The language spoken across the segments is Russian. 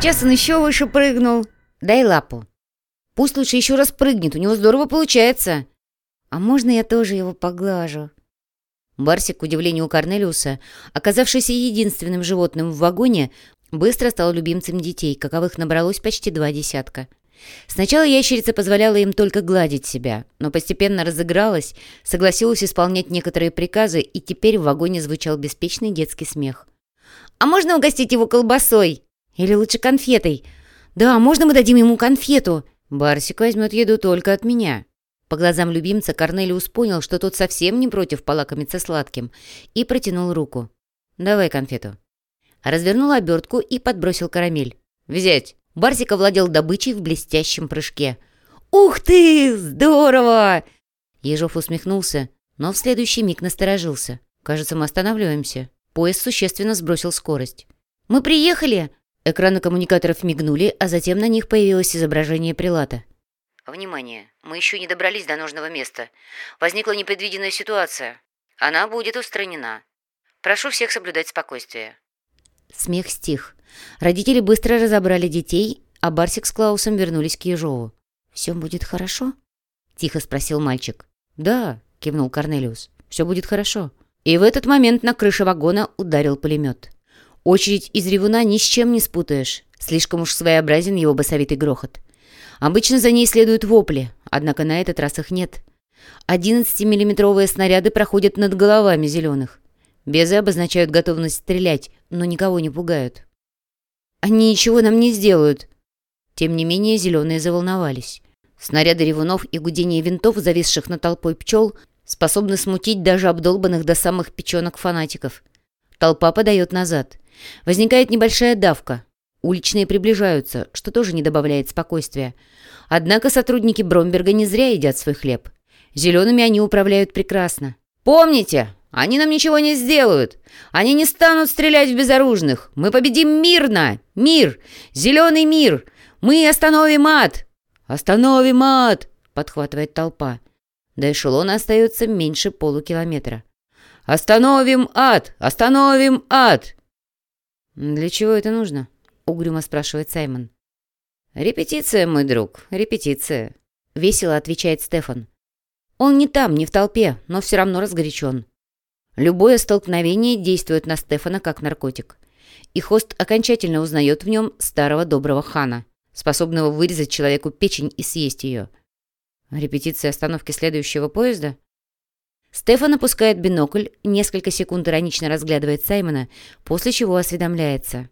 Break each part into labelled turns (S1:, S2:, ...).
S1: сейчас он еще выше прыгнул. Дай лапу. Пусть лучше еще раз прыгнет, у него здорово получается. А можно я тоже его поглажу? Барсик, к удивлению Корнелиуса, оказавшийся единственным животным в вагоне, быстро стал любимцем детей, каковых набралось почти два десятка. Сначала ящерица позволяла им только гладить себя, но постепенно разыгралась, согласилась исполнять некоторые приказы, и теперь в вагоне звучал беспечный детский смех. «А можно угостить его колбасой? Или лучше конфетой? Да, можно мы дадим ему конфету? Барсик возьмет еду только от меня». По глазам любимца Корнелиус понял, что тот совсем не против полакомиться сладким, и протянул руку. «Давай конфету». Развернул обертку и подбросил карамель. «Взять!» Барсик овладел добычей в блестящем прыжке. «Ух ты! Здорово!» Ежов усмехнулся, но в следующий миг насторожился. «Кажется, мы останавливаемся». Поезд существенно сбросил скорость. «Мы приехали!» Экраны коммуникаторов мигнули, а затем на них появилось изображение прилата.
S2: «Внимание! Мы еще не добрались до нужного места. Возникла непредвиденная ситуация. Она будет устранена. Прошу всех соблюдать спокойствие».
S1: Смех стих. Родители быстро разобрали детей, а Барсик с Клаусом вернулись к Ежову. «Все будет хорошо?» — тихо спросил мальчик. «Да», — кивнул Корнелиус, — «все будет хорошо». И в этот момент на крыше вагона ударил пулемет. Очередь из ревуна ни с чем не спутаешь. Слишком уж своеобразен его басовитый грохот. Обычно за ней следуют вопли, однако на этот раз их нет. 11-миллиметровые снаряды проходят над головами зеленых. Безы обозначают готовность стрелять, но никого не пугают. Они ничего нам не сделают. Тем не менее, зеленые заволновались. Снаряды ревунов и гудение винтов, зависших над толпой пчел, способны смутить даже обдолбанных до самых печенок фанатиков. Толпа подает назад. Возникает небольшая давка. Уличные приближаются, что тоже не добавляет спокойствия. Однако сотрудники Бромберга не зря едят свой хлеб. Зелеными они управляют прекрасно. «Помните, они нам ничего не сделают. Они не станут стрелять в безоружных. Мы победим мирно. Мир. Зеленый мир. Мы остановим ад. Остановим ад, подхватывает толпа. До эшелона остается меньше полукилометра. Остановим ад. Остановим ад. Для чего это нужно? Угрюмо спрашивает Саймон. «Репетиция, мой друг, репетиция», — весело отвечает Стефан. Он не там, не в толпе, но все равно разгорячен. Любое столкновение действует на Стефана как наркотик. И хост окончательно узнает в нем старого доброго хана, способного вырезать человеку печень и съесть ее. Репетиция остановки следующего поезда? Стефан опускает бинокль, несколько секунд иронично разглядывает Саймона, после чего осведомляется.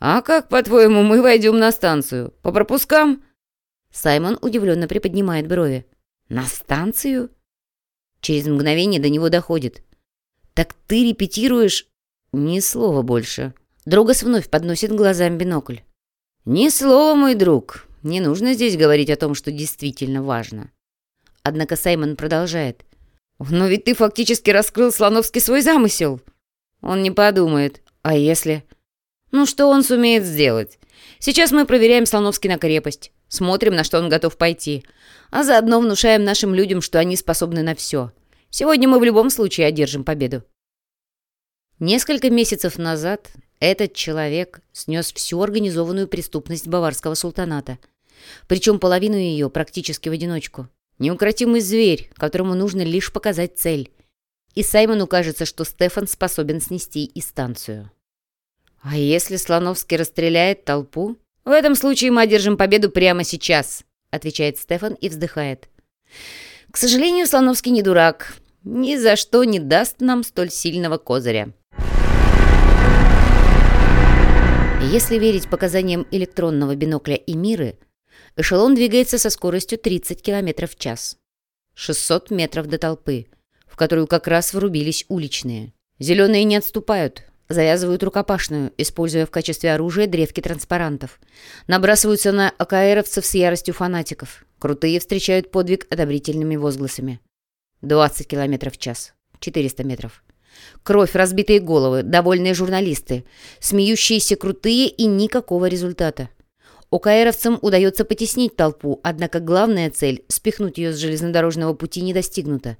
S1: «А как, по-твоему, мы войдем на станцию? По пропускам?» Саймон удивленно приподнимает брови. «На станцию?» Через мгновение до него доходит. «Так ты репетируешь...» «Ни слова больше». Другос вновь подносит глазам бинокль. «Ни слова, мой друг. Не нужно здесь говорить о том, что действительно важно». Однако Саймон продолжает. «Но ведь ты фактически раскрыл Слоновский свой замысел». Он не подумает. «А если...» «Ну что он сумеет сделать? Сейчас мы проверяем Слоновский на крепость. Смотрим, на что он готов пойти. А заодно внушаем нашим людям, что они способны на все». Сегодня мы в любом случае одержим победу. Несколько месяцев назад этот человек снес всю организованную преступность Баварского султаната. Причем половину ее практически в одиночку. Неукротимый зверь, которому нужно лишь показать цель. И Саймону кажется, что Стефан способен снести и станцию. А если Слоновский расстреляет толпу? В этом случае мы одержим победу прямо сейчас, отвечает Стефан и вздыхает. К сожалению, Слоновский не дурак ни за что не даст нам столь сильного козыря. Если верить показаниям электронного бинокля и миры, эшелон двигается со скоростью 30 км в час. 600 метров до толпы, в которую как раз врубились уличные. Зеленые не отступают, завязывают рукопашную, используя в качестве оружия древки транспарантов. Набрасываются на АКРовцев с яростью фанатиков. Крутые встречают подвиг одобрительными возгласами. 20 километров в час. 400 метров. Кровь, разбитые головы, довольные журналисты, смеющиеся крутые и никакого результата. ОКРовцам удается потеснить толпу, однако главная цель – спихнуть ее с железнодорожного пути не достигнута.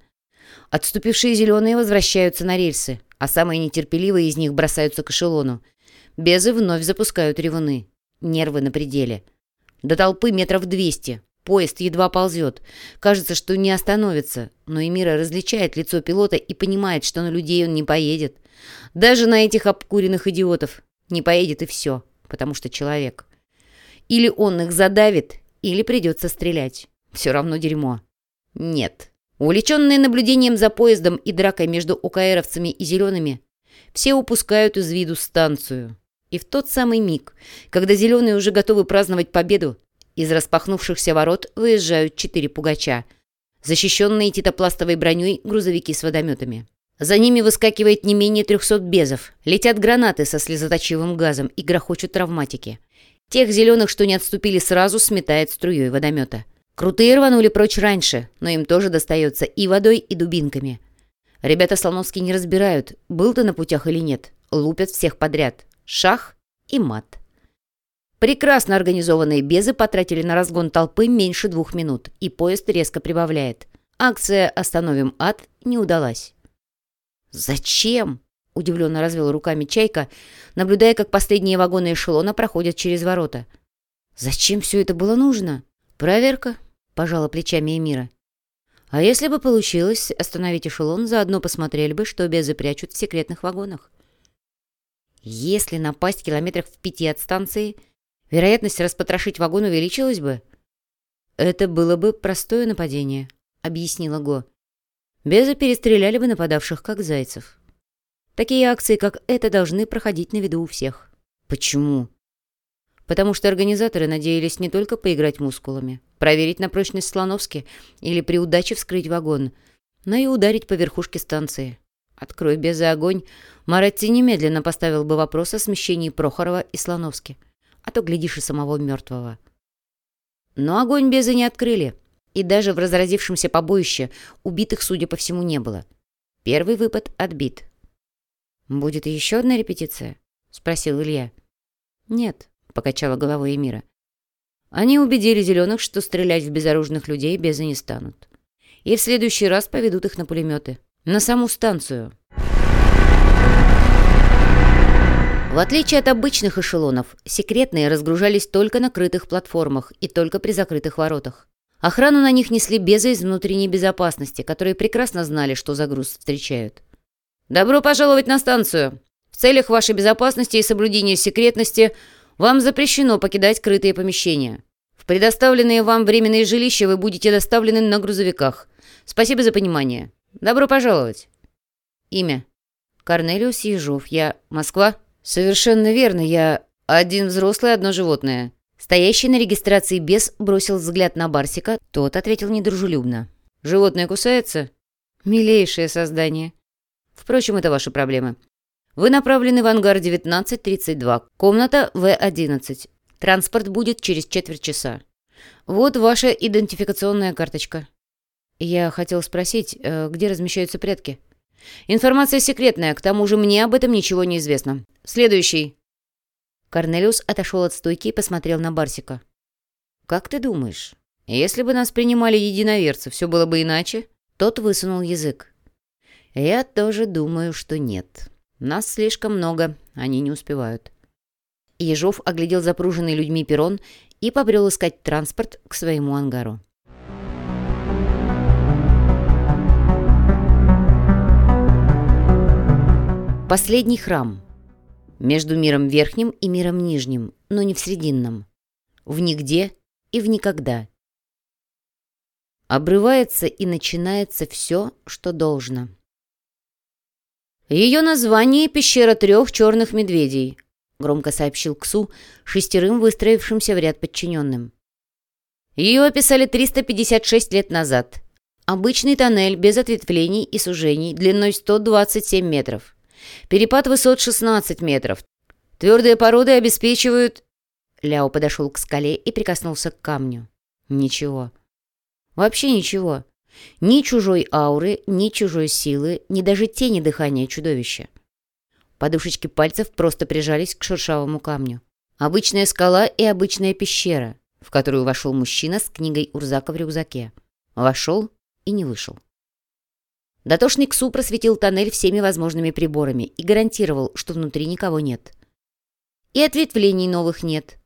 S1: Отступившие зеленые возвращаются на рельсы, а самые нетерпеливые из них бросаются к эшелону. Безы вновь запускают ревуны. Нервы на пределе. До толпы метров двести. Поезд едва ползет. Кажется, что не остановится. Но Эмира различает лицо пилота и понимает, что на людей он не поедет. Даже на этих обкуренных идиотов. Не поедет и все. Потому что человек. Или он их задавит, или придется стрелять. Все равно дерьмо. Нет. Увлеченные наблюдением за поездом и дракой между УКРовцами и зелеными, все упускают из виду станцию. И в тот самый миг, когда зеленые уже готовы праздновать победу, из распахнувшихся ворот выезжают четыре пугача, защищенные титопластовой броней грузовики с водометами. За ними выскакивает не менее трехсот безов, летят гранаты со слезоточивым газом и грохочут травматики. Тех зеленых, что не отступили сразу, сметает струей водомета. Крутые рванули прочь раньше, но им тоже достается и водой, и дубинками. Ребята Слоновские не разбирают, был ты на путях или нет. Лупят всех подряд. Шах и мат. Прекрасно организованные безы потратили на разгон толпы меньше двух минут, и поезд резко прибавляет. Акция «Остановим ад» не удалась. «Зачем?» — удивленно развел руками Чайка, наблюдая, как последние вагоны эшелона проходят через ворота. «Зачем все это было нужно?» «Проверка», — пожала плечами Эмира. «А если бы получилось остановить эшелон, заодно посмотрели бы, что безы прячут в секретных вагонах». «Если напасть километрах в пяти от станции, вероятность распотрошить вагон увеличилась бы?» «Это было бы простое нападение», — объяснила Го. «Безы перестреляли бы нападавших, как зайцев». Такие акции, как эта, должны проходить на виду у всех. Почему? Потому что организаторы надеялись не только поиграть мускулами, проверить на прочность Слоновски или при удаче вскрыть вагон, но и ударить по верхушке станции. Открой без огонь, Маретти немедленно поставил бы вопрос о смещении Прохорова и Слоновски, а то, глядишь, и самого мертвого. Но огонь безы не открыли, и даже в разразившемся побоище убитых, судя по всему, не было. Первый выпад отбит, «Будет еще одна репетиция?» — спросил Илья. «Нет», — покачала головой Эмира. «Они убедили зеленых, что стрелять в безоружных людей безы не станут. И в следующий раз поведут их на пулеметы. На саму станцию». В отличие от обычных эшелонов, секретные разгружались только на крытых платформах и только при закрытых воротах. Охрану на них несли безы из внутренней безопасности, которые прекрасно знали, что за груз встречают. «Добро пожаловать на станцию. В целях вашей безопасности и соблюдения секретности вам запрещено покидать крытые помещения. В предоставленные вам временные жилища вы будете доставлены на грузовиках. Спасибо за понимание. Добро пожаловать». Имя. Корнелиус Ежов. Я... Москва? Совершенно верно. Я... Один взрослый, одно животное. Стоящий на регистрации бес бросил взгляд на Барсика. Тот ответил недружелюбно. «Животное кусается?» «Милейшее создание. Впрочем, это ваши проблемы. Вы направлены в ангар 1932, комната В11. Транспорт будет через четверть часа. Вот ваша идентификационная карточка. Я хотел спросить, э, где размещаются предки? Информация секретная, к тому же мне об этом ничего не известно. Следующий. Корнелиус отошел от стойки и посмотрел на Барсика. «Как ты думаешь, если бы нас принимали единоверцы, все было бы иначе?» Тот высунул язык. «Я тоже думаю, что нет. Нас слишком много, они не успевают». Ежов оглядел запруженный людьми перрон и побрел искать транспорт к своему ангару. Последний храм. Между миром верхним и миром нижним, но не в срединном. В нигде и в никогда. Обрывается и начинается все, что должно. «Ее название — пещера трех черных медведей», — громко сообщил Ксу, шестерым выстроившимся в ряд подчиненным. Ее описали 356 лет назад. Обычный тоннель без ответвлений и сужений длиной 127 метров. Перепад высот 16 метров. Твердые породы обеспечивают... Ляо подошел к скале и прикоснулся к камню. Ничего. Вообще ничего. Ни чужой ауры, ни чужой силы, ни даже тени дыхания чудовища. Подушечки пальцев просто прижались к шершавому камню. Обычная скала и обычная пещера, в которую вошел мужчина с книгой Урзака в рюкзаке. Вошел и не вышел. Дотошный Ксу просветил тоннель всеми возможными приборами и гарантировал, что внутри никого нет. И ответвлений новых нет.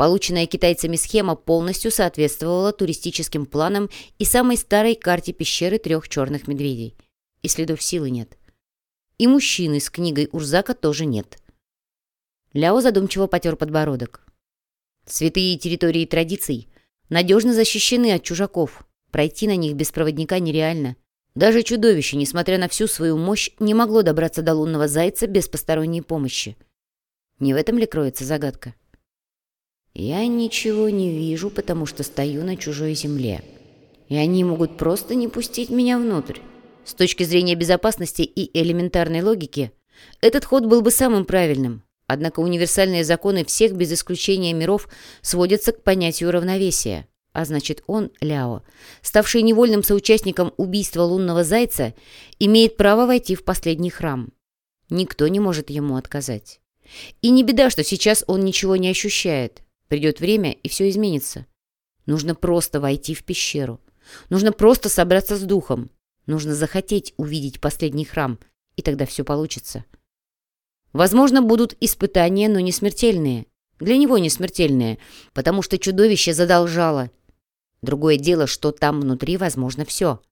S1: Полученная китайцами схема полностью соответствовала туристическим планам и самой старой карте пещеры трех черных медведей. И следов силы нет. И мужчины с книгой Урзака тоже нет. Ляо задумчиво потер подбородок. Святые территории традиций надежно защищены от чужаков. Пройти на них без проводника нереально. Даже чудовище, несмотря на всю свою мощь, не могло добраться до лунного зайца без посторонней помощи. Не в этом ли кроется загадка? Я ничего не вижу, потому что стою на чужой земле. И они могут просто не пустить меня внутрь. С точки зрения безопасности и элементарной логики, этот ход был бы самым правильным. Однако универсальные законы всех без исключения миров сводятся к понятию равновесия. А значит, он, Ляо, ставший невольным соучастником убийства лунного зайца, имеет право войти в последний храм. Никто не может ему отказать. И не беда, что сейчас он ничего не ощущает. Придет время, и все изменится. Нужно просто войти в пещеру. Нужно просто собраться с духом. Нужно захотеть увидеть последний храм, и тогда все получится. Возможно, будут испытания, но не смертельные. Для него не смертельные, потому что чудовище задолжало. Другое дело, что там внутри возможно все.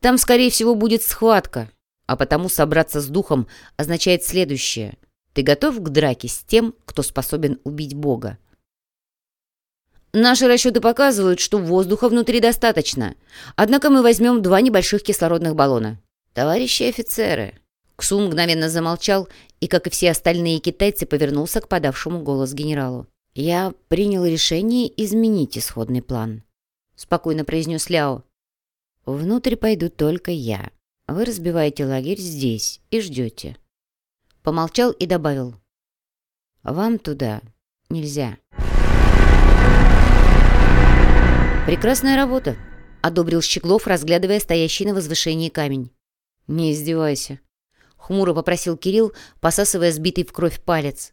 S1: Там, скорее всего, будет схватка, а потому собраться с духом означает следующее. Ты готов к драке с тем, кто способен убить Бога? Наши расчеты показывают, что воздуха внутри достаточно. Однако мы возьмем два небольших кислородных баллона. Товарищи офицеры. Ксу мгновенно замолчал и, как и все остальные китайцы, повернулся к подавшему голос генералу. «Я принял решение изменить исходный план», — спокойно произнес Ляо. «Внутрь пойду только я. Вы разбиваете лагерь здесь и ждете». Помолчал и добавил. «Вам туда нельзя». «Прекрасная работа», — одобрил Щеглов, разглядывая стоящий на возвышении камень. «Не издевайся», — хмуро попросил Кирилл, посасывая сбитый в кровь палец.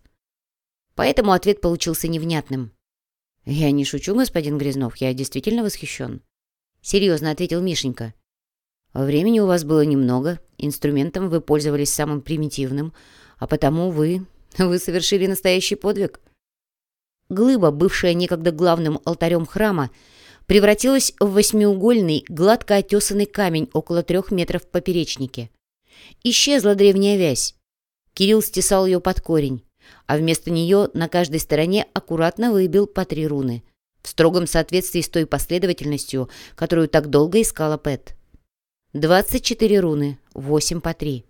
S1: Поэтому ответ получился невнятным. «Я не шучу, господин Грязнов, я действительно восхищен», — серьезно ответил Мишенька. «Времени у вас было немного, инструментом вы пользовались самым примитивным, а потому вы... вы совершили настоящий подвиг». Глыба, бывшая некогда главным алтарем храма, — превратилась в восьмиугольный, гладко отесанный камень около трех метров в поперечнике. Исчезла древняя вязь. Кирилл стесал ее под корень, а вместо нее на каждой стороне аккуратно выбил по три руны, в строгом соответствии с той последовательностью, которую так долго искала Пэт. 24 руны, 8 по 3.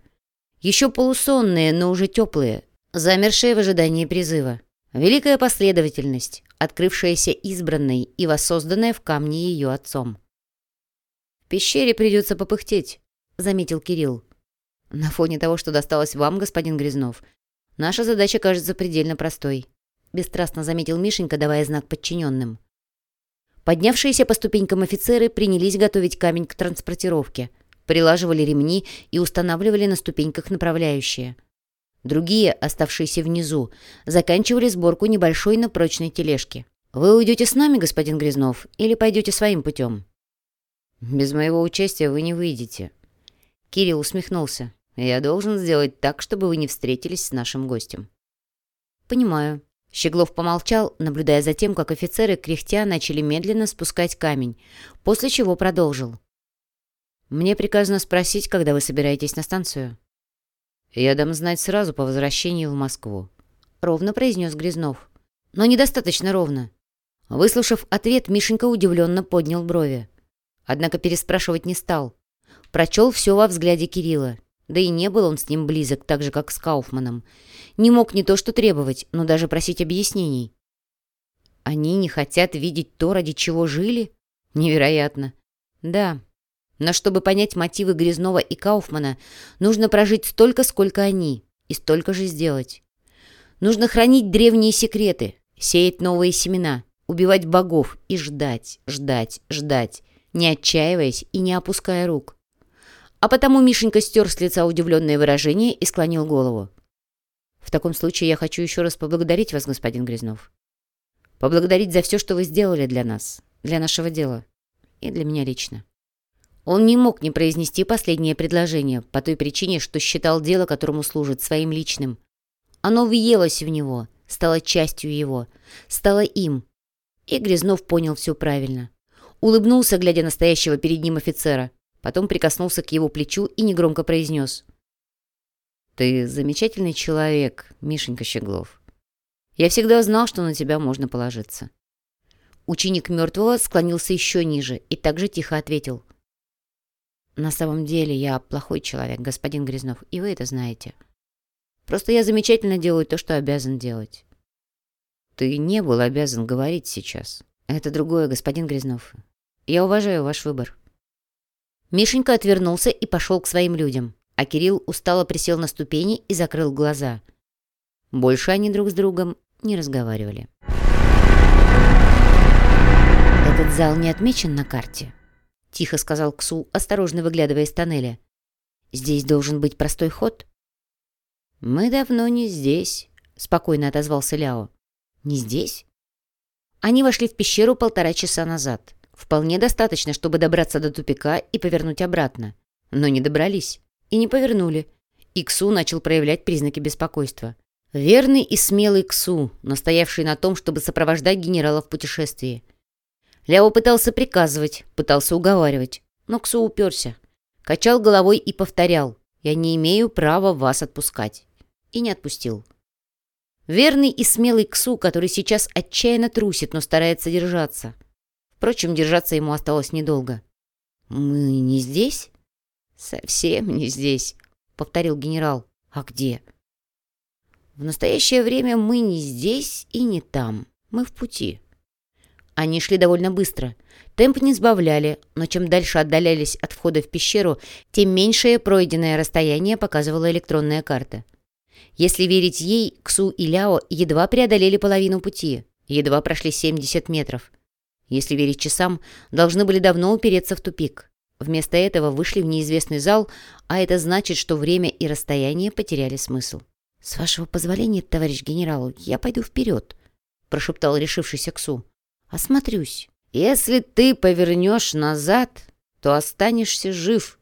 S1: Еще полусонные, но уже теплые, замершие в ожидании призыва. Великая последовательность, открывшаяся избранной и воссозданная в камне ее отцом. «В пещере придется попыхтеть», — заметил Кирилл. «На фоне того, что досталось вам, господин Грязнов, наша задача кажется предельно простой», — бесстрастно заметил Мишенька, давая знак подчиненным. Поднявшиеся по ступенькам офицеры принялись готовить камень к транспортировке, прилаживали ремни и устанавливали на ступеньках направляющие — Другие, оставшиеся внизу, заканчивали сборку небольшой, но прочной тележки. «Вы уйдете с нами, господин Грязнов, или пойдете своим путем?» «Без моего участия вы не выйдете». Кирилл усмехнулся. «Я должен сделать так, чтобы вы не встретились с нашим гостем». «Понимаю». Щеглов помолчал, наблюдая за тем, как офицеры, кряхтя, начали медленно спускать камень, после чего продолжил. «Мне приказано спросить, когда вы собираетесь на станцию?» «Я дам знать сразу по возвращении в Москву», — ровно произнес Грязнов. «Но недостаточно ровно». Выслушав ответ, Мишенька удивленно поднял брови. Однако переспрашивать не стал. Прочел все во взгляде Кирилла. Да и не был он с ним близок, так же, как с Кауфманом. Не мог не то что требовать, но даже просить объяснений. Они не хотят видеть то, ради чего жили? Невероятно. Да, но чтобы понять мотивы Грязнова и Кауфмана, нужно прожить столько, сколько они, и столько же сделать. Нужно хранить древние секреты, сеять новые семена, убивать богов и ждать, ждать, ждать, не отчаиваясь и не опуская рук. А потому Мишенька стер с лица удивленное выражение и склонил голову. «В таком случае я хочу еще раз поблагодарить вас, господин Грязнов. Поблагодарить за все, что вы сделали для нас, для нашего дела и для меня лично». Он не мог не произнести последнее предложение, по той причине, что считал дело, которому служит, своим личным. Оно въелось в него, стала частью его, стала им. И Грязнов понял все правильно. Улыбнулся, глядя на стоящего перед ним офицера, потом прикоснулся к его плечу и негромко произнес. «Ты замечательный человек, Мишенька Щеглов. Я всегда знал, что на тебя можно положиться». Ученик мертвого склонился еще ниже и также тихо ответил. «На самом деле я плохой человек, господин Грязнов, и вы это знаете. Просто я замечательно делаю то, что обязан делать». «Ты не был обязан говорить сейчас. Это другое, господин Грязнов. Я уважаю ваш выбор». Мишенька отвернулся и пошел к своим людям, а Кирилл устало присел на ступени и закрыл глаза. Больше они друг с другом не разговаривали. «Этот зал не отмечен на карте», — тихо сказал Ксу, осторожно выглядывая из тоннеля. «Здесь должен быть простой ход». «Мы давно не здесь», — спокойно отозвался Ляо. «Не здесь?» Они вошли в пещеру полтора часа назад. Вполне достаточно, чтобы добраться до тупика и повернуть обратно. Но не добрались. И не повернули. И Ксу начал проявлять признаки беспокойства. Верный и смелый Ксу, настоявший на том, чтобы сопровождать генерала в путешествии. Ляо пытался приказывать, пытался уговаривать, но Ксу уперся. Качал головой и повторял «Я не имею права вас отпускать». И не отпустил. Верный и смелый Ксу, который сейчас отчаянно трусит, но старается держаться. Впрочем, держаться ему осталось недолго. «Мы не здесь?» «Совсем не здесь», — повторил генерал. «А где?» «В настоящее время мы не здесь и не там. Мы в пути». Они шли довольно быстро. Темп не сбавляли, но чем дальше отдалялись от входа в пещеру, тем меньшее пройденное расстояние показывала электронная карта. Если верить ей, Ксу и Ляо едва преодолели половину пути, едва прошли 70 метров. Если верить часам, должны были давно упереться в тупик. Вместо этого вышли в неизвестный зал, а это значит, что время и расстояние потеряли смысл. «С вашего позволения, товарищ генерал, я пойду вперед», — прошептал решившийся Ксу. Осмотрюсь. Если ты повернешь назад, то останешься жив,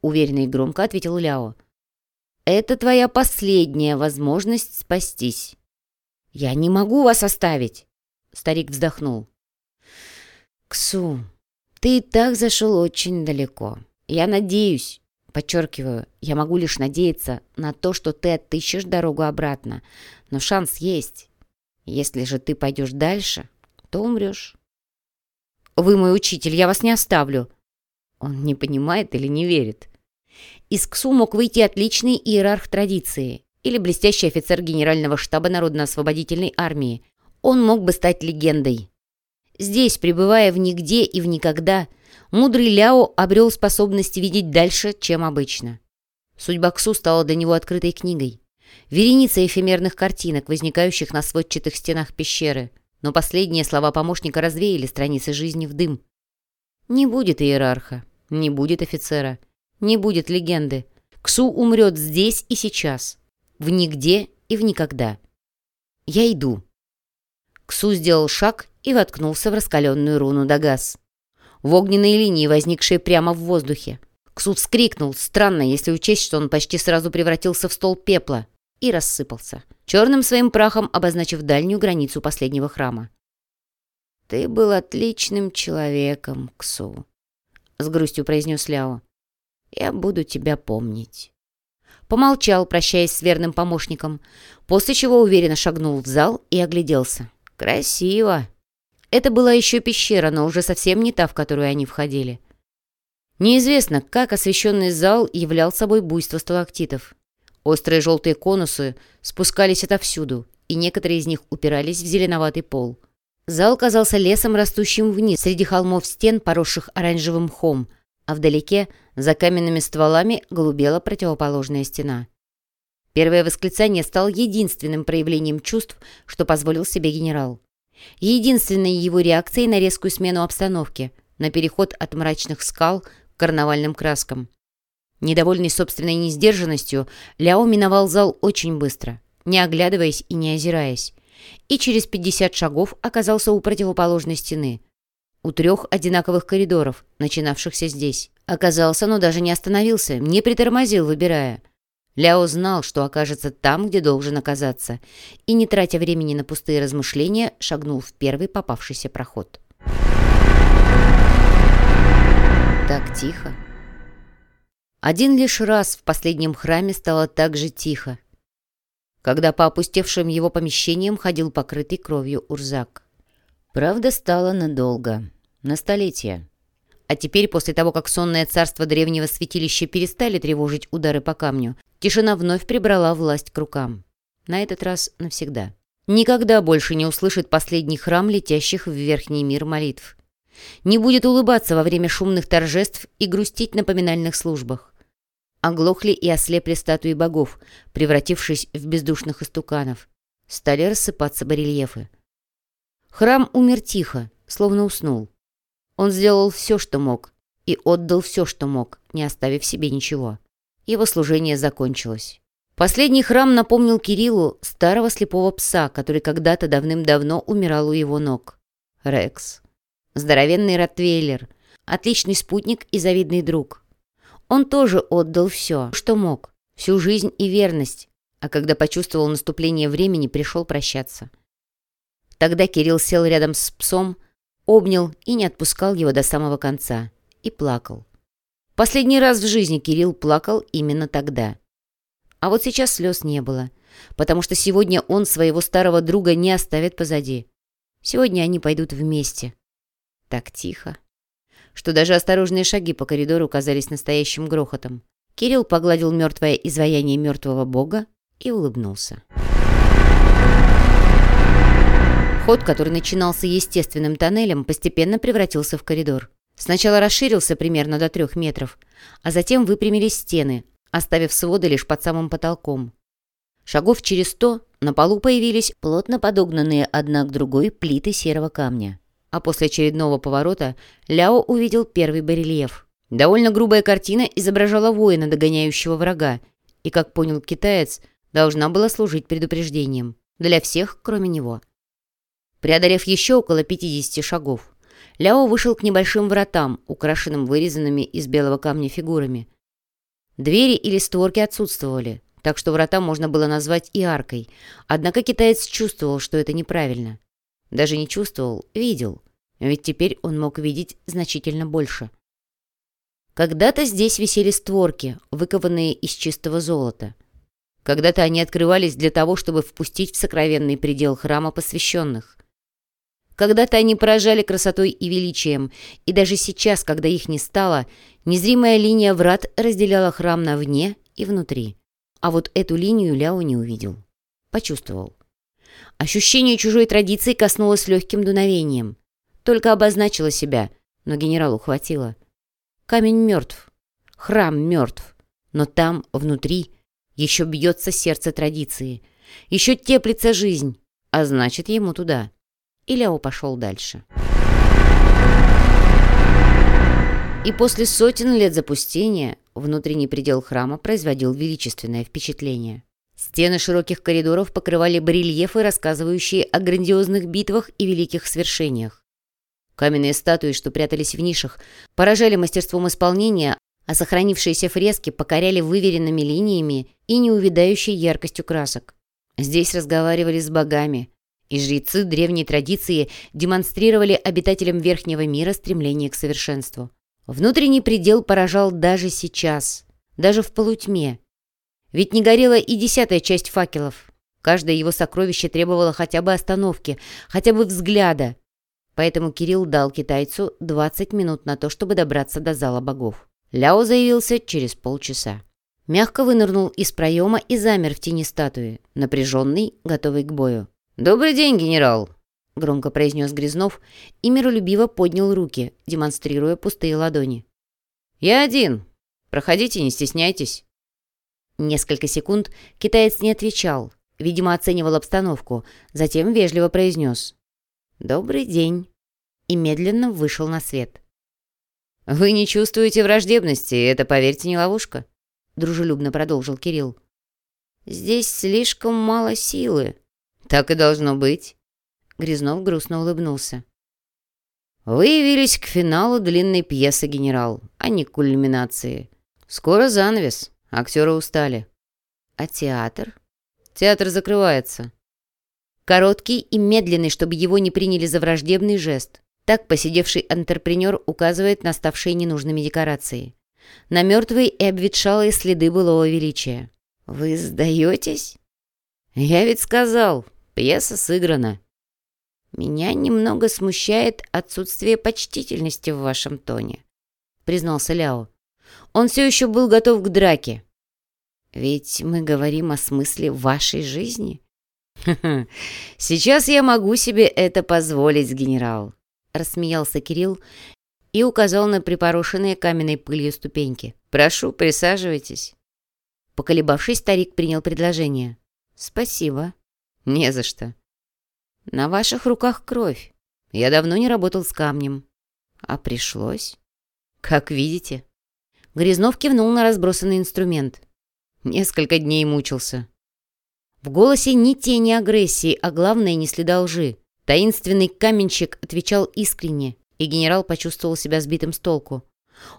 S1: уверенно и громко ответил Ляо. Это твоя последняя возможность спастись. Я не могу вас оставить, старик вздохнул. Ксу, ты и так зашел очень далеко. Я надеюсь, подчеркиваю, я могу лишь надеяться на то, что ты отыщешь дорогу обратно, но шанс есть. Если же ты пойдешь дальше, то умрешь. Вы мой учитель, я вас не оставлю. Он не понимает или не верит. Из КСУ мог выйти отличный иерарх традиции или блестящий офицер генерального штаба Народно-освободительной армии. Он мог бы стать легендой. Здесь, пребывая в нигде и в никогда, мудрый Ляо обрел способность видеть дальше, чем обычно. Судьба Ксу стала для него открытой книгой. Вереница эфемерных картинок, возникающих на сводчатых стенах пещеры – но последние слова помощника развеяли страницы жизни в дым. Не будет иерарха, не будет офицера, не будет легенды. Ксу умрет здесь и сейчас, в нигде и в никогда. Я иду. Ксу сделал шаг и воткнулся в раскаленную руну Дагас. В огненной линии, возникшей прямо в воздухе. Ксу вскрикнул, странно, если учесть, что он почти сразу превратился в стол пепла и рассыпался, черным своим прахом обозначив дальнюю границу последнего храма. «Ты был отличным человеком, Ксу», — с грустью произнес Ляо. «Я буду тебя помнить». Помолчал, прощаясь с верным помощником, после чего уверенно шагнул в зал и огляделся. «Красиво!» Это была еще пещера, но уже совсем не та, в которую они входили. Неизвестно, как освещенный зал являл собой буйство сталактитов. Острые желтые конусы спускались отовсюду, и некоторые из них упирались в зеленоватый пол. Зал казался лесом, растущим вниз, среди холмов стен, поросших оранжевым мхом, а вдалеке, за каменными стволами, голубела противоположная стена. Первое восклицание стало единственным проявлением чувств, что позволил себе генерал. Единственной его реакцией на резкую смену обстановки, на переход от мрачных скал к карнавальным краскам. Недовольный собственной несдержанностью, Ляо миновал зал очень быстро, не оглядываясь и не озираясь, и через 50 шагов оказался у противоположной стены, у трех одинаковых коридоров, начинавшихся здесь. Оказался, но даже не остановился, не притормозил, выбирая. Ляо знал, что окажется там, где должен оказаться, и, не тратя времени на пустые размышления, шагнул в первый попавшийся проход. Так тихо. Один лишь раз в последнем храме стало так же тихо, когда по опустевшим его помещениям ходил покрытый кровью Урзак. Правда, стало надолго, на столетия. А теперь, после того, как сонное царство древнего святилища перестали тревожить удары по камню, тишина вновь прибрала власть к рукам. На этот раз навсегда. Никогда больше не услышит последний храм летящих в верхний мир молитв. Не будет улыбаться во время шумных торжеств и грустить на поминальных службах. Оглохли и ослепли статуи богов, превратившись в бездушных истуканов. Стали рассыпаться барельефы. Храм умер тихо, словно уснул. Он сделал все, что мог, и отдал все, что мог, не оставив себе ничего. Его служение закончилось. Последний храм напомнил Кириллу старого слепого пса, который когда-то давным-давно умирал у его ног. Рекс. Здоровенный ротвейлер. Отличный спутник и завидный друг. Он тоже отдал все, что мог. Всю жизнь и верность. А когда почувствовал наступление времени, пришел прощаться. Тогда Кирилл сел рядом с псом, обнял и не отпускал его до самого конца. И плакал. Последний раз в жизни Кирилл плакал именно тогда. А вот сейчас слез не было, потому что сегодня он своего старого друга не оставит позади. Сегодня они пойдут вместе. Так тихо, что даже осторожные шаги по коридору казались настоящим грохотом. Кирилл погладил мертвое изваяние мертвого бога и улыбнулся. Ход, который начинался естественным тоннелем, постепенно превратился в коридор. Сначала расширился примерно до трех метров, а затем выпрямились стены, оставив своды лишь под самым потолком. Шагов через сто на полу появились плотно подогнанные одна к другой плиты серого камня. А после очередного поворота Ляо увидел первый барельеф. Довольно грубая картина изображала воина, догоняющего врага, и, как понял китаец, должна была служить предупреждением. Для всех, кроме него. Преодолев еще около 50 шагов, Ляо вышел к небольшим вратам, украшенным вырезанными из белого камня фигурами. Двери или створки отсутствовали, так что врата можно было назвать и аркой, однако китаец чувствовал, что это неправильно. Даже не чувствовал, видел, ведь теперь он мог видеть значительно больше. Когда-то здесь висели створки, выкованные из чистого золота. Когда-то они открывались для того, чтобы впустить в сокровенный предел храма посвященных. Когда-то они поражали красотой и величием, и даже сейчас, когда их не стало, незримая линия врат разделяла храм на вне и внутри. А вот эту линию Ляо не увидел. Почувствовал. Ощущение чужой традиции коснулось легким дуновением. Только обозначило себя, но генералу хватило. Камень мертв. Храм мертв. Но там, внутри, еще бьется сердце традиции. Еще теплится жизнь. А значит, ему туда и Ляо пошел дальше. И после сотен лет запустения внутренний предел храма производил величественное впечатление. Стены широких коридоров покрывали барельефы, рассказывающие о грандиозных битвах и великих свершениях. Каменные статуи, что прятались в нишах, поражали мастерством исполнения, а сохранившиеся фрески покоряли выверенными линиями и неувядающей яркостью красок. Здесь разговаривали с богами, и жрецы древней традиции демонстрировали обитателям Верхнего мира стремление к совершенству. Внутренний предел поражал даже сейчас, даже в полутьме. Ведь не горела и десятая часть факелов. Каждое его сокровище требовало хотя бы остановки, хотя бы взгляда. Поэтому Кирилл дал китайцу 20 минут на то, чтобы добраться до зала богов. Ляо заявился через полчаса. Мягко вынырнул из проема и замер в тени статуи, напряженный, готовый к бою. «Добрый день, генерал!» — громко произнес Грязнов и миролюбиво поднял руки, демонстрируя пустые ладони. «Я один. Проходите, не стесняйтесь». Несколько секунд китаец не отвечал, видимо, оценивал обстановку, затем вежливо произнес «Добрый день» и медленно вышел на свет. «Вы не чувствуете враждебности, это, поверьте, не ловушка», — дружелюбно продолжил Кирилл. «Здесь слишком мало силы», «Так и должно быть». Грязнов грустно улыбнулся. «Вы явились к финалу длинной пьесы, генерал, а не к кульминации. Скоро занавес, актеры устали. А театр? Театр закрывается. Короткий и медленный, чтобы его не приняли за враждебный жест. Так посидевший антрепренер указывает на ставшие ненужными декорации. На мертвые и обветшалые следы былого величия. «Вы сдаетесь?» «Я ведь сказал, пьеса сыграна». «Меня немного смущает отсутствие почтительности в вашем тоне», — признался Ляо. Он все еще был готов к драке. «Ведь мы говорим о смысле вашей жизни». «Сейчас я могу себе это позволить, генерал», — рассмеялся Кирилл и указал на припорошенные каменной пылью ступеньки. «Прошу, присаживайтесь». Поколебавшись, старик принял предложение. «Спасибо». «Не за что». «На ваших руках кровь. Я давно не работал с камнем». «А пришлось?» «Как видите». Грязнов кивнул на разбросанный инструмент. Несколько дней мучился. В голосе ни тени агрессии, а главное, не следа лжи. Таинственный каменщик отвечал искренне, и генерал почувствовал себя сбитым с толку.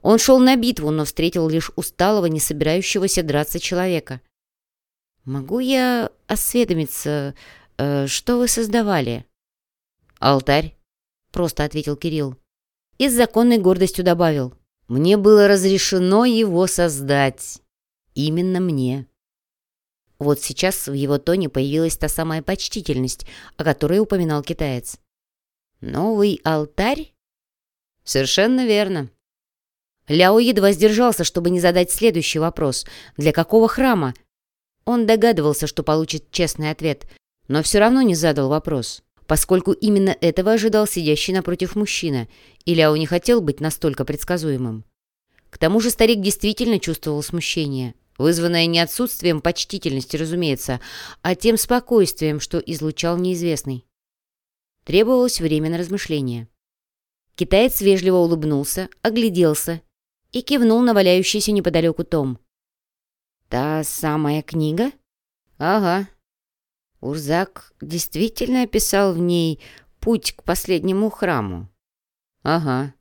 S1: Он шел на битву, но встретил лишь усталого, не собирающегося драться человека. «Могу я осведомиться, э, что вы создавали?» «Алтарь», — просто ответил Кирилл. И с законной гордостью добавил. «Мне было разрешено его создать. Именно мне». Вот сейчас в его тоне появилась та самая почтительность, о которой упоминал китаец. «Новый алтарь?» «Совершенно верно». Ляо едва сдержался, чтобы не задать следующий вопрос. «Для какого храма?» Он догадывался, что получит честный ответ, но все равно не задал вопрос, поскольку именно этого ожидал сидящий напротив мужчина, и Ляо не хотел быть настолько предсказуемым. К тому же старик действительно чувствовал смущение вызванное не отсутствием почтительности, разумеется, а тем спокойствием, что излучал неизвестный. Требовалось время на размышление. Китаец вежливо улыбнулся, огляделся и кивнул на валяющийся неподалеку том. «Та самая книга?» «Ага». Урзак действительно описал в ней путь к последнему храму. «Ага».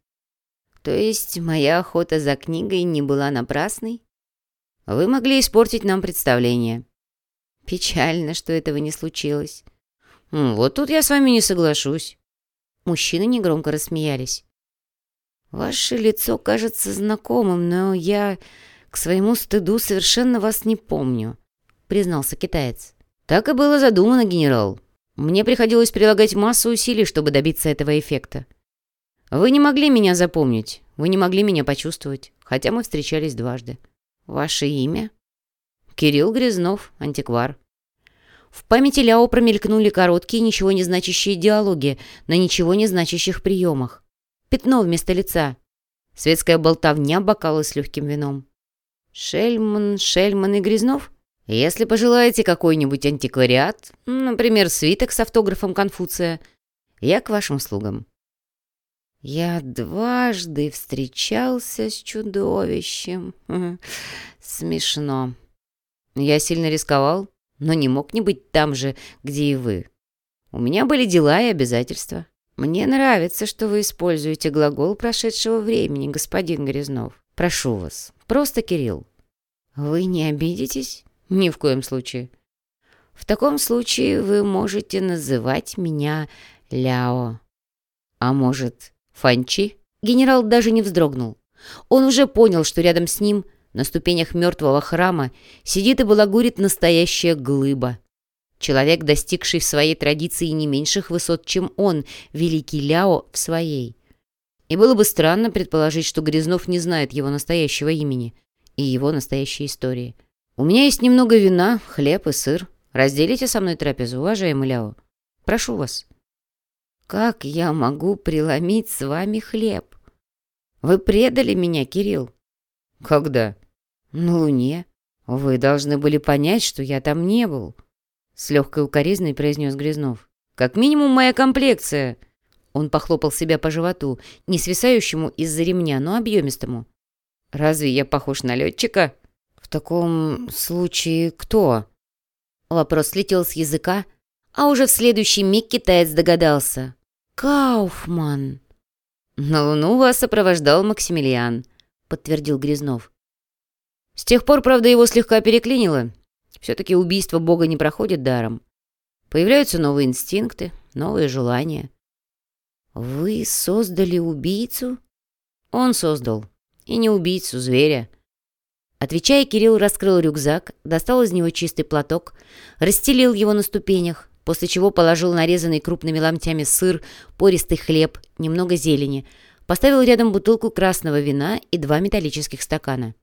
S1: То есть моя охота за книгой не была напрасной? Вы могли испортить нам представление. Печально, что этого не случилось. Вот тут я с вами не соглашусь. Мужчины негромко рассмеялись. Ваше лицо кажется знакомым, но я к своему стыду совершенно вас не помню, признался китаец. Так и было задумано, генерал. Мне приходилось прилагать массу усилий, чтобы добиться этого эффекта. Вы не могли меня запомнить, вы не могли меня почувствовать, хотя мы встречались дважды. «Ваше имя?» «Кирилл Грязнов, антиквар». В памяти Ляо промелькнули короткие, ничего не значащие диалоги на ничего не значащих приемах. Пятно вместо лица. Светская болтовня, бокалы с легким вином. Шельман, Шельман и Грязнов? Если пожелаете какой-нибудь антиквариат, например, свиток с автографом Конфуция, я к вашим услугам. Я дважды встречался с чудовищем. Смешно. Я сильно рисковал, но не мог не быть там же, где и вы. У меня были дела и обязательства. Мне нравится, что вы используете глагол прошедшего времени, господин Грязнов. Прошу вас, просто Кирилл. Вы не обидитесь? Ни в коем случае. В таком случае вы можете называть меня Ляо. А может, Фанчи? Генерал даже не вздрогнул. Он уже понял, что рядом с ним, на ступенях мертвого храма, сидит и балагурит настоящая глыба. Человек, достигший в своей традиции не меньших высот, чем он, великий Ляо, в своей. И было бы странно предположить, что Грязнов не знает его настоящего имени и его настоящей истории. «У меня есть немного вина, хлеб и сыр. Разделите со мной трапезу, уважаемый Ляо. Прошу вас». Как я могу преломить с вами хлеб? Вы предали меня, Кирилл. Когда? На Луне. Вы должны были понять, что я там не был. С легкой укоризной произнес Грязнов. Как минимум моя комплекция. Он похлопал себя по животу, не свисающему из-за ремня, но объемистому. Разве я похож на летчика? Таком случае кто? Вопрос слетел с языка, а уже в следующий миг китаец догадался. «Кауфман!» «На Луну вас сопровождал Максимилиан», — подтвердил Грязнов. «С тех пор, правда, его слегка переклинило. Все-таки убийство Бога не проходит даром. Появляются новые инстинкты, новые желания. «Вы создали убийцу?» «Он создал. И не убийцу, зверя». Отвечая, Кирилл раскрыл рюкзак, достал из него чистый платок, расстелил его на ступенях, после чего положил нарезанный крупными ломтями сыр, пористый хлеб, немного зелени, поставил рядом бутылку красного вина и два металлических стакана.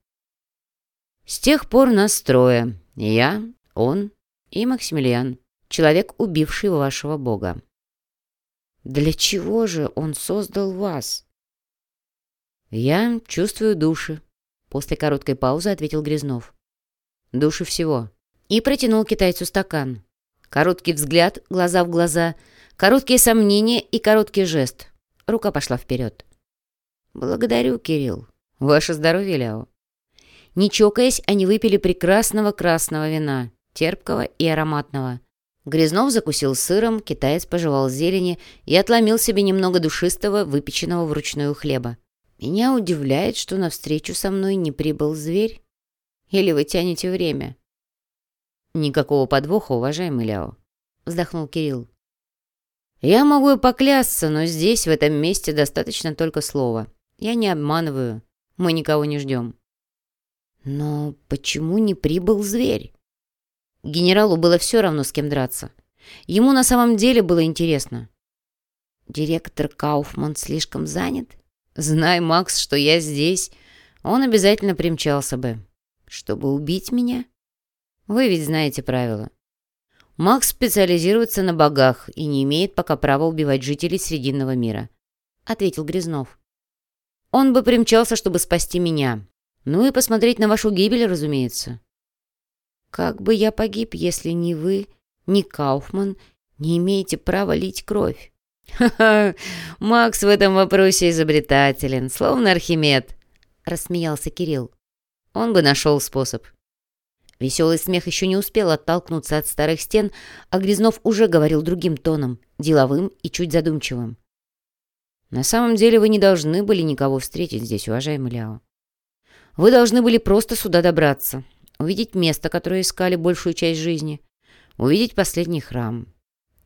S1: «С тех пор нас трое. Я, он и Максимилиан, человек, убивший вашего бога. Для чего же он создал вас? Я чувствую души. После короткой паузы ответил Грязнов. Души всего. И протянул китайцу стакан. Короткий взгляд, глаза в глаза, короткие сомнения и короткий жест. Рука пошла вперед. «Благодарю, Кирилл. Ваше здоровье, Ляо». Не чокаясь, они выпили прекрасного красного вина, терпкого и ароматного. Грязнов закусил сыром, китаец пожевал зелени и отломил себе немного душистого, выпеченного вручную хлеба. «Меня удивляет, что навстречу со мной не прибыл зверь. Или вы тянете время?» «Никакого подвоха, уважаемый Ляо», — вздохнул Кирилл. «Я могу и поклясться, но здесь, в этом месте, достаточно только слова. Я не обманываю. Мы никого не ждем». «Но почему не прибыл зверь?» Генералу было все равно, с кем драться. Ему на самом деле было интересно. Директор Кауфман слишком занят? Знай, Макс, что я здесь, он обязательно примчался бы. Чтобы убить меня? Вы ведь знаете правила. Макс специализируется на богах и не имеет пока права убивать жителей Срединного мира, ответил Грязнов. Он бы примчался, чтобы спасти меня. Ну и посмотреть на вашу гибель, разумеется. Как бы я погиб, если ни вы, ни Кауфман не имеете права лить кровь? «Ха-ха! Макс в этом вопросе изобретателен, словно Архимед!» — рассмеялся Кирилл. «Он бы нашел способ». Веселый смех еще не успел оттолкнуться от старых стен, а Грязнов уже говорил другим тоном, деловым и чуть задумчивым. «На самом деле вы не должны были никого встретить здесь, уважаемый Ляо. Вы должны были просто сюда добраться, увидеть место, которое искали большую часть жизни, увидеть последний храм,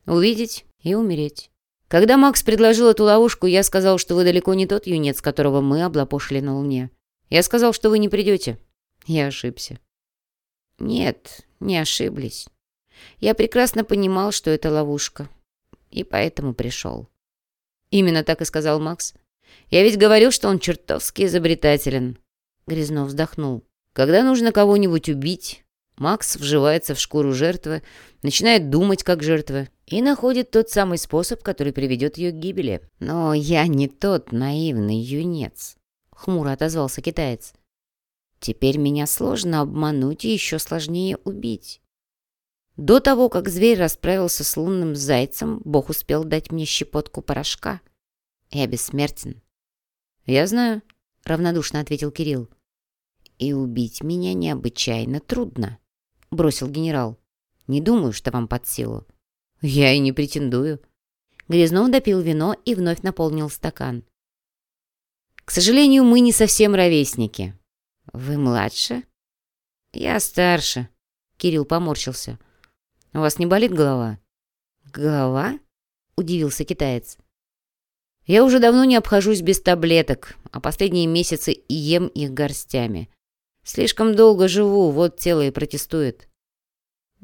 S1: увидеть и умереть. Когда Макс предложил эту ловушку, я сказал, что вы далеко не тот юнец, которого мы облапошили на Луне. Я сказал, что вы не придете. Я ошибся. Нет, не ошиблись. Я прекрасно понимал, что это ловушка, и поэтому пришел. Именно так и сказал Макс. Я ведь говорил, что он чертовски изобретателен. Грязнов вздохнул. Когда нужно кого-нибудь убить, Макс вживается в шкуру жертвы, начинает думать как жертва и находит тот самый способ, который приведет ее к гибели. «Но я не тот наивный юнец», — хмуро отозвался китаец. «Теперь меня сложно обмануть и еще сложнее убить». До того, как зверь расправился с лунным зайцем, Бог успел дать мне щепотку порошка. Я бессмертен. «Я знаю», — равнодушно ответил Кирилл. «И убить меня необычайно трудно», — бросил генерал. «Не думаю, что вам под силу». «Я и не претендую». Грязнов допил вино и вновь наполнил стакан. «К сожалению, мы не совсем ровесники». «Вы младше?» «Я старше», — Кирилл поморщился. «У вас не болит голова?» «Голова?» — удивился китаец. «Я уже давно не обхожусь без таблеток, а последние месяцы ем их горстями. Слишком долго живу, вот тело и протестует».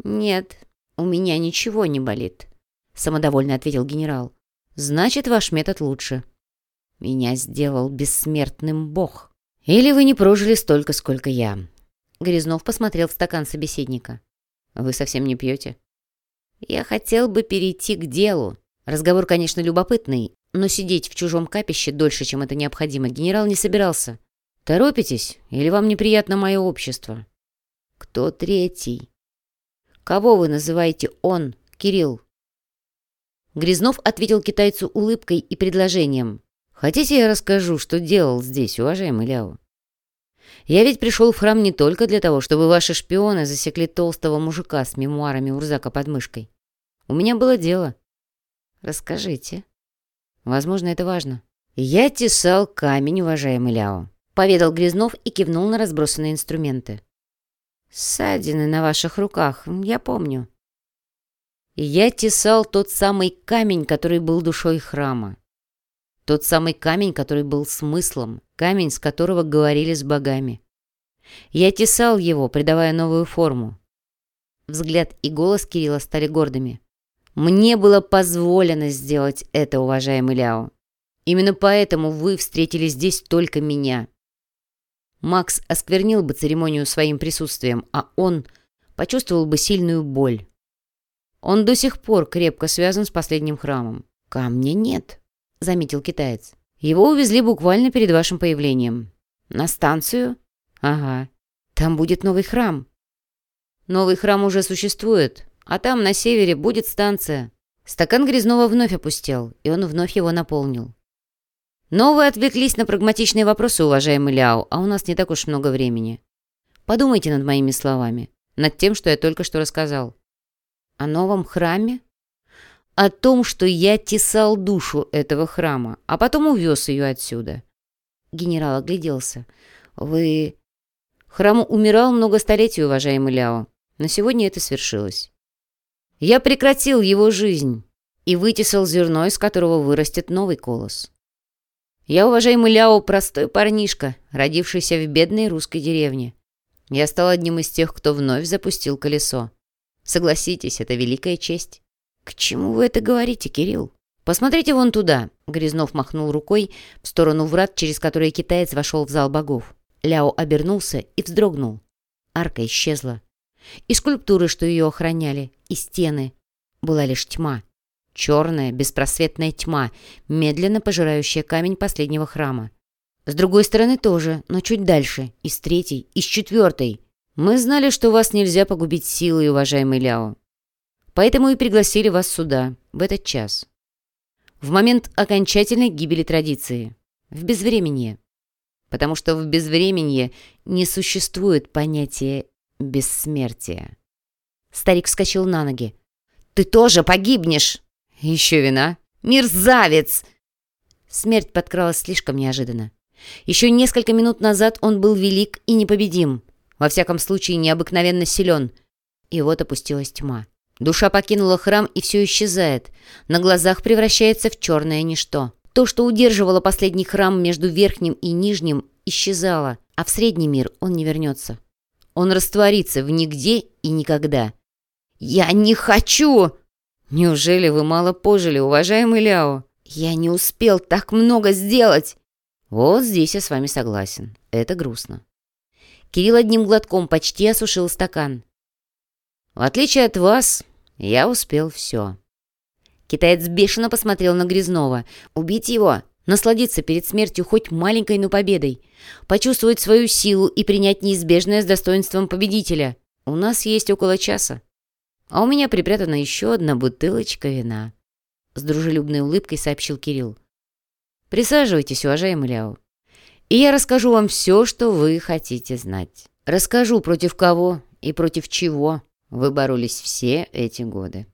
S1: «Нет, у меня ничего не болит», — самодовольно ответил генерал. «Значит, ваш метод лучше». «Меня сделал бессмертным бог. Или вы не прожили столько, сколько я». Грязнов посмотрел в стакан собеседника. «Вы совсем не пьете?» «Я хотел бы перейти к делу. Разговор, конечно, любопытный, но сидеть в чужом капище дольше, чем это необходимо, генерал не собирался. Торопитесь? Или вам неприятно мое общество? Кто третий? Кого вы называете он, Кирилл? Грязнов ответил китайцу улыбкой и предложением. «Хотите, я расскажу, что делал здесь, уважаемый Ляо? Я ведь пришел в храм не только для того, чтобы ваши шпионы засекли толстого мужика с мемуарами Урзака под мышкой. У меня было дело. Расскажите. Возможно, это важно. Я тесал камень, уважаемый Ляо. — поведал Грязнов и кивнул на разбросанные инструменты. Ссадины на ваших руках, я помню. Я тесал тот самый камень, который был душой храма. Тот самый камень, который был смыслом, камень, с которого говорили с богами. Я тесал его, придавая новую форму. Взгляд и голос Кирилла стали гордыми. Мне было позволено сделать это, уважаемый Ляо. Именно поэтому вы встретили здесь только меня. Макс осквернил бы церемонию своим присутствием, а он почувствовал бы сильную боль. Он до сих пор крепко связан с последним храмом. «Камня нет», — заметил китаец. «Его увезли буквально перед вашим появлением». «На станцию?» «Ага. Там будет новый храм». «Новый храм уже существует, а там, на севере, будет станция». Стакан грязного вновь опустел, и он вновь его наполнил. Но вы отвлеклись на прагматичные вопросы, уважаемый Ляо, а у нас не так уж много времени. Подумайте над моими словами, над тем, что я только что рассказал. О новом храме? О том, что я тесал душу этого храма, а потом увез ее отсюда. Генерал огляделся. Вы... Храм умирал много столетий, уважаемый Ляо, но сегодня это свершилось. Я прекратил его жизнь и вытесал зерно, из которого вырастет новый колос. Я, уважаемый Ляо, простой парнишка, родившийся в бедной русской деревне. Я стал одним из тех, кто вновь запустил колесо. Согласитесь, это великая честь. К чему вы это говорите, Кирилл? Посмотрите вон туда. Грязнов махнул рукой в сторону врат, через которые китаец вошел в зал богов. Ляо обернулся и вздрогнул. Арка исчезла. И скульптуры, что ее охраняли, и стены. Была лишь тьма. Черная, беспросветная тьма, медленно пожирающая камень последнего храма. С другой стороны тоже, но чуть дальше, и с третьей, и с четвертой. Мы знали, что вас нельзя погубить силой, уважаемый Ляо. Поэтому и пригласили вас сюда, в этот час. В момент окончательной гибели традиции. В безвременье. Потому что в безвременье не существует понятия бессмертия. Старик вскочил на ноги. «Ты тоже погибнешь!» Еще вина? Мерзавец!» Смерть подкралась слишком неожиданно. Еще несколько минут назад он был велик и непобедим. Во всяком случае, необыкновенно силен. И вот опустилась тьма. Душа покинула храм и все исчезает. На глазах превращается в черное ничто. То, что удерживало последний храм между верхним и нижним, исчезало, а в средний мир он не вернется. Он растворится в нигде и никогда. «Я не хочу!» «Неужели вы мало пожили, уважаемый Ляо?» «Я не успел так много сделать!» «Вот здесь я с вами согласен. Это грустно». Кирилл одним глотком почти осушил стакан. «В отличие от вас, я успел все». Китаец бешено посмотрел на Грязнова. «Убить его? Насладиться перед смертью хоть маленькой, но победой. Почувствовать свою силу и принять неизбежное с достоинством победителя. У нас есть около часа. А у меня припрятана еще одна бутылочка вина. С дружелюбной улыбкой сообщил Кирилл. Присаживайтесь, уважаемый Ляо. И я расскажу вам все, что вы хотите знать. Расскажу, против кого и против чего вы боролись все эти годы.